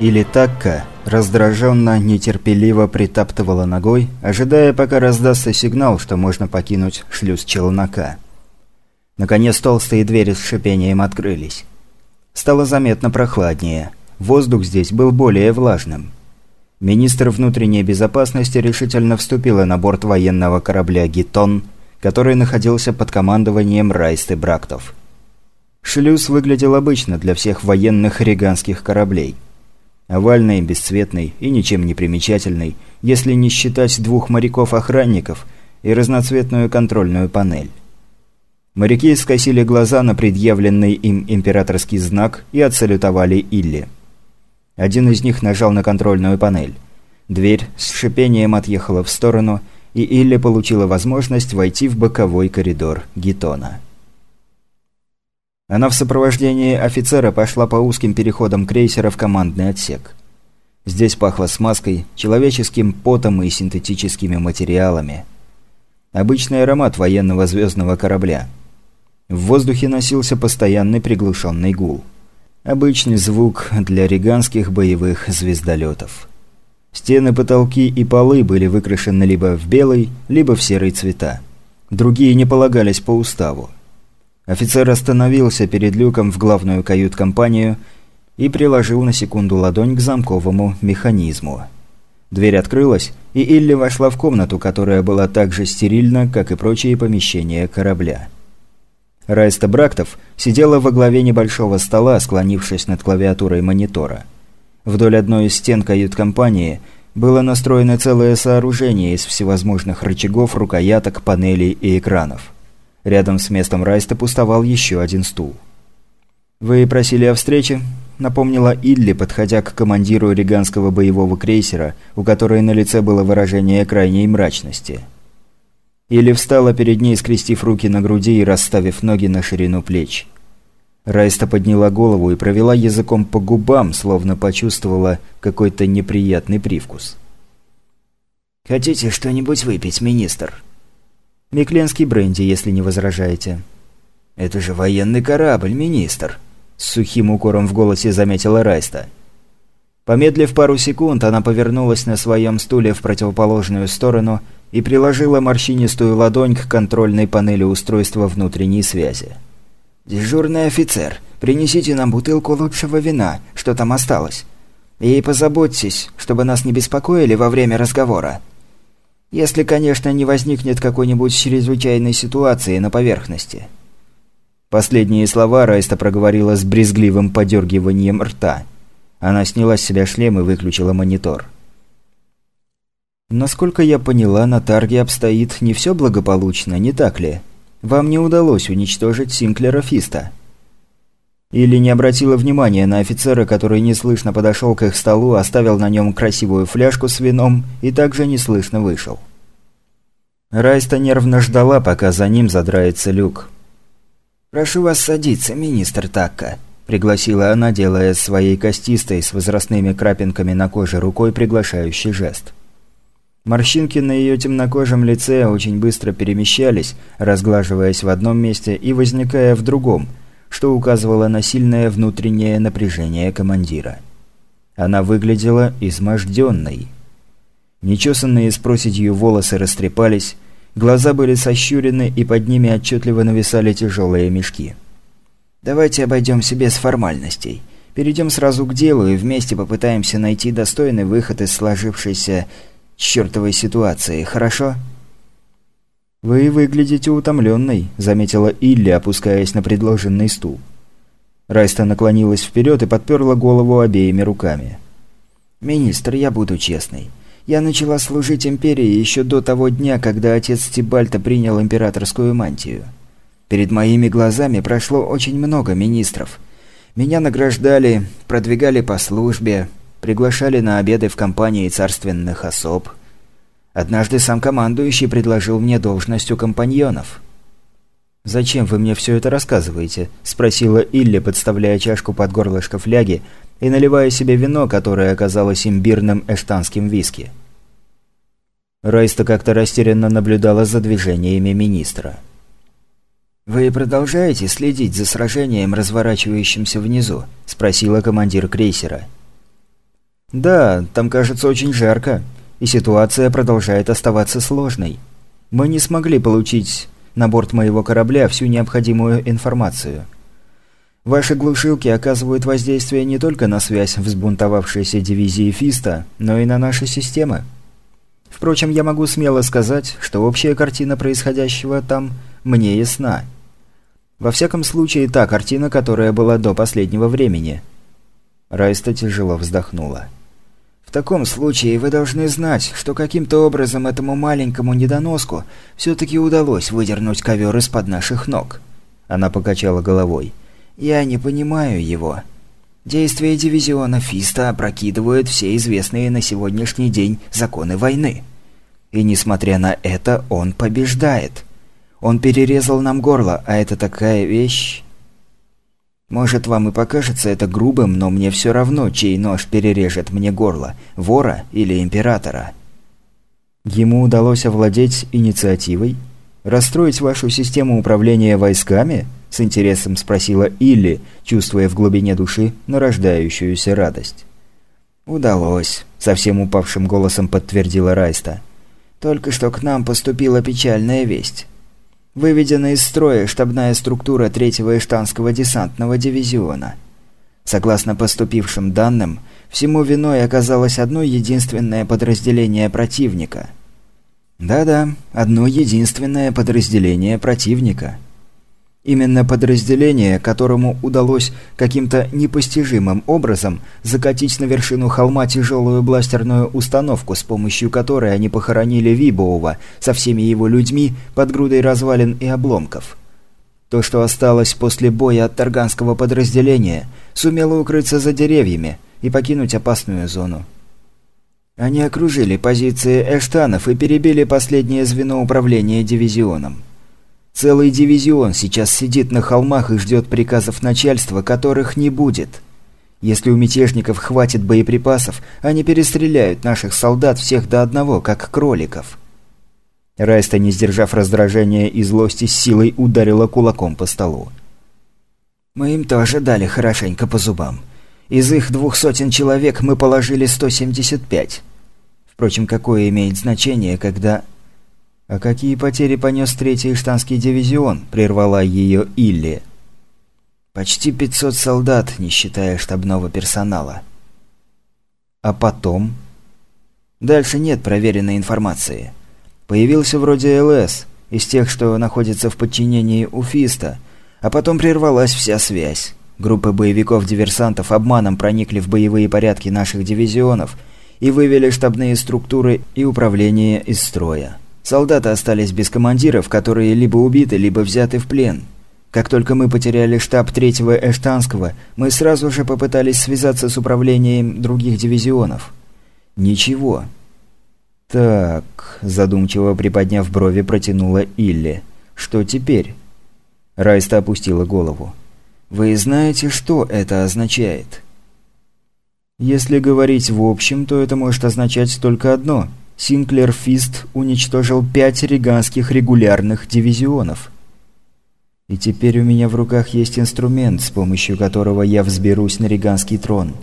Или Такка раздраженно, нетерпеливо притаптывала ногой, ожидая, пока раздастся сигнал, что можно покинуть шлюз челнока. Наконец толстые двери с шипением открылись. Стало заметно прохладнее. Воздух здесь был более влажным. Министр внутренней безопасности решительно вступила на борт военного корабля «Гитон», который находился под командованием Райсты Брактов. Шлюз выглядел обычно для всех военных риганских кораблей – Овальный, бесцветный и ничем не примечательный, если не считать двух моряков-охранников и разноцветную контрольную панель. Моряки скосили глаза на предъявленный им императорский знак и отсалютовали Илли. Один из них нажал на контрольную панель. Дверь с шипением отъехала в сторону, и Илли получила возможность войти в боковой коридор Гитона. Она в сопровождении офицера пошла по узким переходам крейсера в командный отсек. Здесь пахло смазкой, человеческим потом и синтетическими материалами. Обычный аромат военного звездного корабля. В воздухе носился постоянный приглушенный гул. Обычный звук для риганских боевых звездолетов. Стены, потолки и полы были выкрашены либо в белый, либо в серый цвета. Другие не полагались по уставу. Офицер остановился перед люком в главную кают-компанию и приложил на секунду ладонь к замковому механизму. Дверь открылась, и Илли вошла в комнату, которая была так же стерильна, как и прочие помещения корабля. Райста Брактов сидела во главе небольшого стола, склонившись над клавиатурой монитора. Вдоль одной из стен кают-компании было настроено целое сооружение из всевозможных рычагов, рукояток, панелей и экранов. Рядом с местом Райста пустовал еще один стул. «Вы просили о встрече?» – напомнила Илли, подходя к командиру риганского боевого крейсера, у которой на лице было выражение крайней мрачности. Илли встала перед ней, скрестив руки на груди и расставив ноги на ширину плеч. Райста подняла голову и провела языком по губам, словно почувствовала какой-то неприятный привкус. «Хотите что-нибудь выпить, министр?» Микленский бренди, если не возражаете». «Это же военный корабль, министр», – с сухим укором в голосе заметила Райста. Помедлив пару секунд, она повернулась на своем стуле в противоположную сторону и приложила морщинистую ладонь к контрольной панели устройства внутренней связи. «Дежурный офицер, принесите нам бутылку лучшего вина, что там осталось. И позаботьтесь, чтобы нас не беспокоили во время разговора». Если, конечно, не возникнет какой-нибудь чрезвычайной ситуации на поверхности. Последние слова Райста проговорила с брезгливым подергиванием рта. Она сняла с себя шлем и выключила монитор. «Насколько я поняла, на Тарге обстоит не все благополучно, не так ли? Вам не удалось уничтожить Синклера Фиста?» Или не обратила внимания на офицера, который неслышно подошел к их столу, оставил на нем красивую фляжку с вином и также неслышно вышел. Райста нервно ждала, пока за ним задрается люк. «Прошу вас садиться, министр Такка», – пригласила она, делая своей костистой с возрастными крапинками на коже рукой приглашающий жест. Морщинки на ее темнокожем лице очень быстро перемещались, разглаживаясь в одном месте и возникая в другом – что указывало на сильное внутреннее напряжение командира. Она выглядела изможденной. Нечесанные с проседью волосы растрепались, глаза были сощурены и под ними отчетливо нависали тяжелые мешки. «Давайте обойдемся без формальностей. Перейдем сразу к делу и вместе попытаемся найти достойный выход из сложившейся чертовой ситуации, хорошо?» «Вы выглядите утомленной», – заметила Илли, опускаясь на предложенный стул. Райста наклонилась вперед и подперла голову обеими руками. «Министр, я буду честной. Я начала служить империи еще до того дня, когда отец Тибальта принял императорскую мантию. Перед моими глазами прошло очень много министров. Меня награждали, продвигали по службе, приглашали на обеды в компании царственных особ». Однажды сам командующий предложил мне должность у компаньонов. «Зачем вы мне все это рассказываете?» – спросила Илли, подставляя чашку под горлышко фляги и наливая себе вино, которое оказалось имбирным эштанским виски. Райста как-то растерянно наблюдала за движениями министра. «Вы продолжаете следить за сражением, разворачивающимся внизу?» – спросила командир крейсера. Да, там кажется очень жарко, и ситуация продолжает оставаться сложной. Мы не смогли получить на борт моего корабля всю необходимую информацию. Ваши глушилки оказывают воздействие не только на связь взбунтовавшейся дивизии Фиста, но и на наши системы. Впрочем, я могу смело сказать, что общая картина происходящего там мне ясна. Во всяком случае, та картина, которая была до последнего времени. Райста тяжело вздохнула. В таком случае вы должны знать, что каким-то образом этому маленькому недоноску все-таки удалось выдернуть ковер из-под наших ног. Она покачала головой. Я не понимаю его. Действия дивизиона Фиста опрокидывают все известные на сегодняшний день законы войны. И несмотря на это, он побеждает. Он перерезал нам горло, а это такая вещь... Может, вам и покажется это грубым, но мне все равно, чей нож перережет мне горло, вора или императора. Ему удалось овладеть инициативой? Расстроить вашу систему управления войсками? С интересом спросила Илли, чувствуя в глубине души нарождающуюся радость. «Удалось», — совсем упавшим голосом подтвердила Райста. «Только что к нам поступила печальная весть. Выведена из строя штабная структура 3-го Эштанского десантного дивизиона. Согласно поступившим данным, всему виной оказалось одно единственное подразделение противника. Да-да, одно единственное подразделение противника – Именно подразделение, которому удалось каким-то непостижимым образом закатить на вершину холма тяжелую бластерную установку, с помощью которой они похоронили Вибоува со всеми его людьми под грудой развалин и обломков. То, что осталось после боя от Тарганского подразделения, сумело укрыться за деревьями и покинуть опасную зону. Они окружили позиции Эштанов и перебили последнее звено управления дивизионом. Целый дивизион сейчас сидит на холмах и ждет приказов начальства, которых не будет. Если у мятежников хватит боеприпасов, они перестреляют наших солдат всех до одного, как кроликов. Райста, не сдержав раздражения и злости, с силой ударила кулаком по столу. «Мы им тоже дали хорошенько по зубам. Из их двух сотен человек мы положили 175. Впрочем, какое имеет значение, когда «А какие потери понес третий штанский дивизион?» – прервала ее Илли. «Почти 500 солдат, не считая штабного персонала». «А потом?» «Дальше нет проверенной информации. Появился вроде ЛС, из тех, что находятся в подчинении у Фиста, а потом прервалась вся связь. Группы боевиков-диверсантов обманом проникли в боевые порядки наших дивизионов и вывели штабные структуры и управление из строя. Солдаты остались без командиров, которые либо убиты, либо взяты в плен. Как только мы потеряли штаб третьего Эштанского, мы сразу же попытались связаться с управлением других дивизионов. Ничего. Так, задумчиво приподняв брови, протянула Илли. Что теперь? Райста опустила голову. Вы знаете, что это означает? Если говорить в общем, то это может означать только одно – Синклер Фист уничтожил пять риганских регулярных дивизионов. И теперь у меня в руках есть инструмент, с помощью которого я взберусь на риганский трон.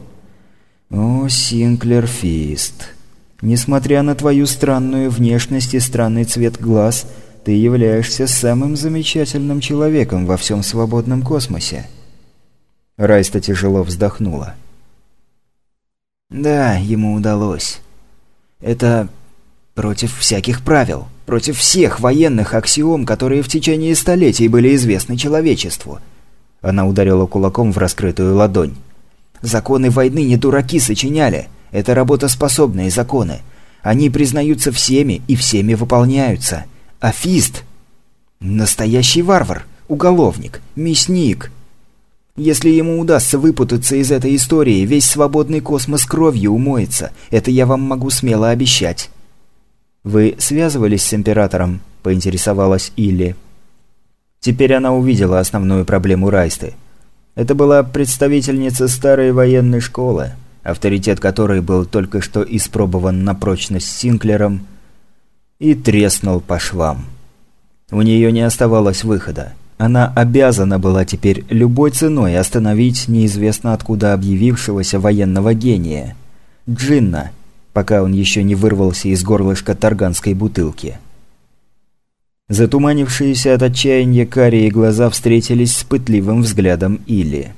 О, Синклер Фист. Несмотря на твою странную внешность и странный цвет глаз, ты являешься самым замечательным человеком во всем свободном космосе. Райста тяжело вздохнула. Да, ему удалось. Это Против всяких правил. Против всех военных аксиом, которые в течение столетий были известны человечеству. Она ударила кулаком в раскрытую ладонь. Законы войны не дураки сочиняли. Это работоспособные законы. Они признаются всеми и всеми выполняются. Афист – настоящий варвар, уголовник, мясник. Если ему удастся выпутаться из этой истории, весь свободный космос кровью умоется. Это я вам могу смело обещать. «Вы связывались с Императором?» – поинтересовалась Илли. Теперь она увидела основную проблему Райсты. Это была представительница старой военной школы, авторитет которой был только что испробован на прочность Синклером и треснул по швам. У нее не оставалось выхода. Она обязана была теперь любой ценой остановить неизвестно откуда объявившегося военного гения – Джинна, пока он еще не вырвался из горлышка тарганской бутылки. Затуманившиеся от отчаяния карие глаза встретились с пытливым взглядом Или.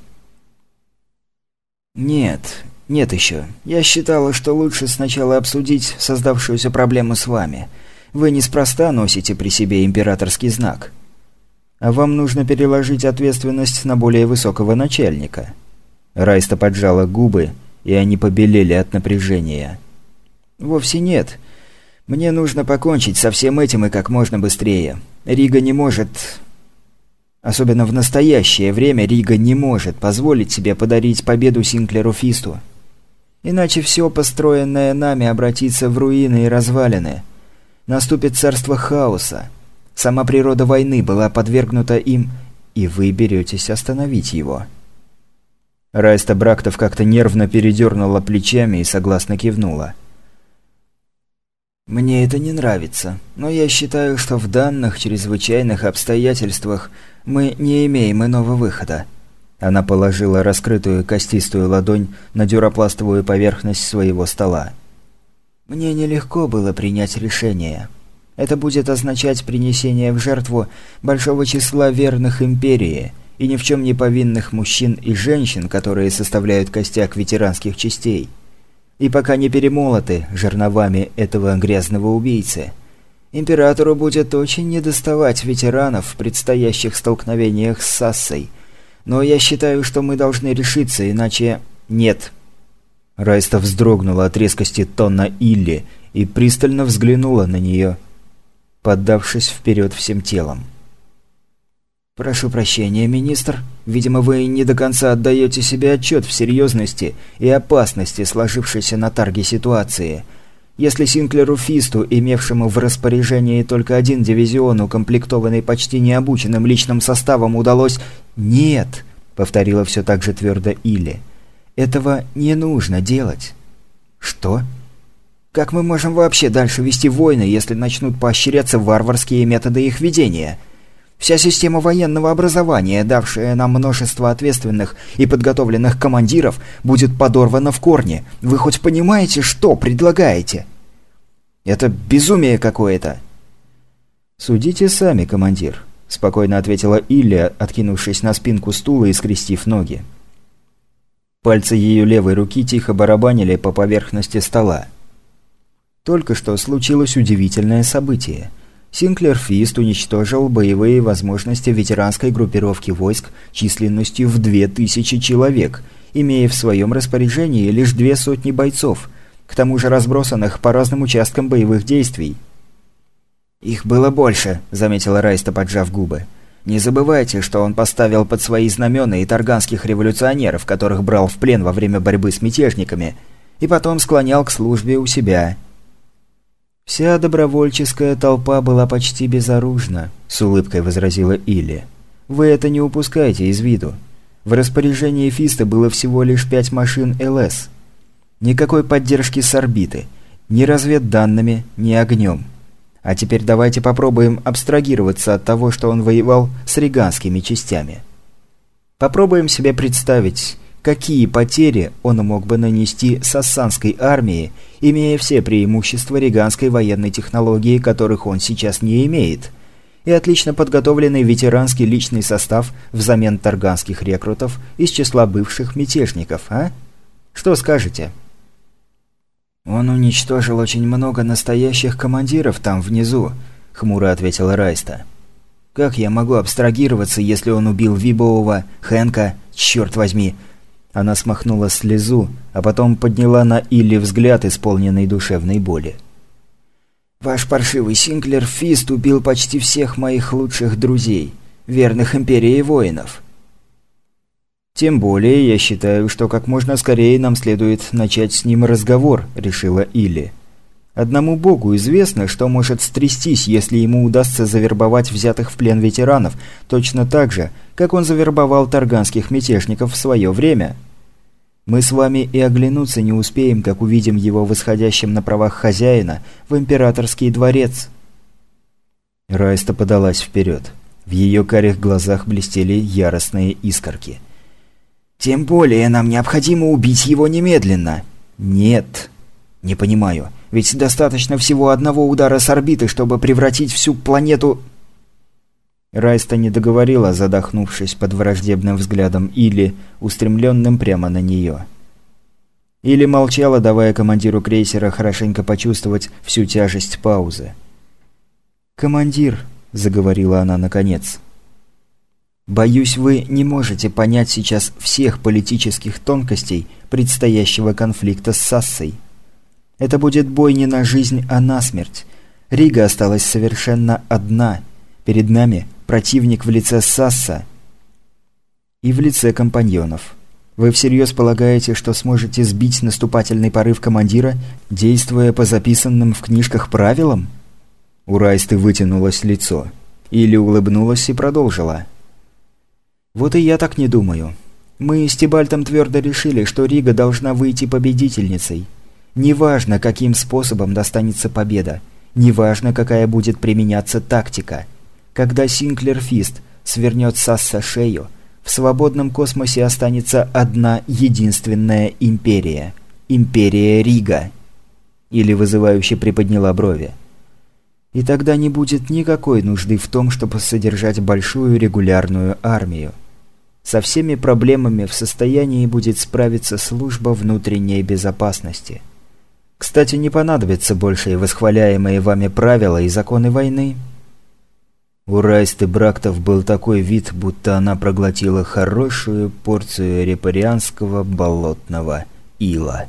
«Нет, нет еще. Я считала, что лучше сначала обсудить создавшуюся проблему с вами. Вы неспроста носите при себе императорский знак. А вам нужно переложить ответственность на более высокого начальника». Райста поджала губы, и они побелели от напряжения. «Вовсе нет. Мне нужно покончить со всем этим и как можно быстрее. Рига не может... Особенно в настоящее время Рига не может позволить себе подарить победу Синклеру Фисту. Иначе все построенное нами обратится в руины и развалины. Наступит царство хаоса. Сама природа войны была подвергнута им, и вы беретесь остановить его. Райста Брактов как-то нервно передернула плечами и согласно кивнула. «Мне это не нравится, но я считаю, что в данных чрезвычайных обстоятельствах мы не имеем иного выхода. Она положила раскрытую костистую ладонь на дюропластовую поверхность своего стола. «Мне нелегко было принять решение. Это будет означать принесение в жертву большого числа верных Империи и ни в чем не повинных мужчин и женщин, которые составляют костяк ветеранских частей. И пока не перемолоты жерновами этого грязного убийцы, Императору будет очень недоставать ветеранов в предстоящих столкновениях с Сассой – но я считаю, что мы должны решиться, иначе... Нет. Райста вздрогнула от резкости тона Илли и пристально взглянула на нее, поддавшись вперед всем телом. «Прошу прощения, министр. Видимо, вы не до конца отдаете себе отчет в серьезности и опасности сложившейся на тарге ситуации. Если Синклеру Фисту, имевшему в распоряжении только один дивизион, укомплектованный почти необученным личным составом, удалось «Нет», — повторила все так же твердо Или. «Этого не нужно делать». «Что?» «Как мы можем вообще дальше вести войны, если начнут поощряться варварские методы их ведения?» Вся система военного образования, давшая нам множество ответственных и подготовленных командиров, будет подорвана в корне. Вы хоть понимаете, что предлагаете? Это безумие какое-то. Судите сами, командир. – спокойно ответила Илья, откинувшись на спинку стула и скрестив ноги. Пальцы ее левой руки тихо барабанили по поверхности стола. Только что случилось удивительное событие. Синклер Фист уничтожил боевые возможности ветеранской группировки войск численностью в 2000 человек, имея в своем распоряжении лишь две сотни бойцов, к тому же разбросанных по разным участкам боевых действий – «Их было больше», — заметила Райста, поджав губы. «Не забывайте, что он поставил под свои знамена и тарганских революционеров, которых брал в плен во время борьбы с мятежниками, и потом склонял к службе у себя». «Вся добровольческая толпа была почти безоружна», — с улыбкой возразила Илли. «Вы это не упускайте из виду. В распоряжении Фиста было всего лишь пять машин ЛС. Никакой поддержки с орбиты, ни разведданными, ни огнем». А теперь давайте попробуем абстрагироваться от того, что он воевал с риганскими частями. Попробуем себе представить, какие потери он мог бы нанести сассанской армии, имея все преимущества риганской военной технологии, которых он сейчас не имеет, и отлично подготовленный ветеранский личный состав взамен тарганских рекрутов из числа бывших мятежников, а? Что скажете?» «Он уничтожил очень много настоящих командиров там внизу», — хмуро ответила Райста. «Как я могу абстрагироваться, если он убил Вибового, Хэнка, черт возьми?» Она смахнула слезу, а потом подняла на Илли взгляд, исполненный душевной боли. «Ваш паршивый Синклер Фист убил почти всех моих лучших друзей, верных Империи воинов. «Тем более я считаю, что как можно скорее нам следует начать с ним разговор», – решила Илли. «Одному богу известно, что может стрястись, если ему удастся завербовать взятых в плен ветеранов, точно так же, как он завербовал тарганских мятежников в свое время. Мы с вами и оглянуться не успеем, как увидим его восходящим на правах хозяина в императорский дворец». Райста подалась вперед. В ее карих глазах блестели яростные искорки – «Тем более нам необходимо убить его немедленно. Нет. Не понимаю. Ведь достаточно всего одного удара с орбиты, чтобы превратить всю планету... Райста не договорила, задохнувшись под враждебным взглядом Или, устремленным прямо на нее. Или молчала, давая командиру крейсера хорошенько почувствовать всю тяжесть паузы. «Командир», — заговорила она наконец, — «боюсь, вы не можете понять сейчас всех политических тонкостей предстоящего конфликта с Сассой. Это будет бой не на жизнь, а на смерть. Рига осталась совершенно одна. Перед нами противник в лице Сасса и в лице компаньонов. Вы всерьез полагаете, что сможете сбить наступательный порыв командира, действуя по записанным в книжках правилам? У Райсты вытянулось лицо. Или улыбнулась и продолжила. Вот и я так не думаю. Мы с Тибальтом твердо решили, что Рига должна выйти победительницей. Неважно, каким способом достанется победа. Неважно, какая будет применяться тактика – когда Синклер Фист свернет Сасса шею, в свободном космосе останется одна единственная империя. Империя Рига. Или вызывающе приподняла брови. И тогда не будет никакой нужды в том, чтобы содержать большую регулярную армию. Со всеми проблемами в состоянии будет справиться служба внутренней безопасности. Кстати, не понадобятся больше восхваляемые вами правила и законы войны – у Райсты Брактов был такой вид, будто она проглотила хорошую порцию репарианского болотного ила.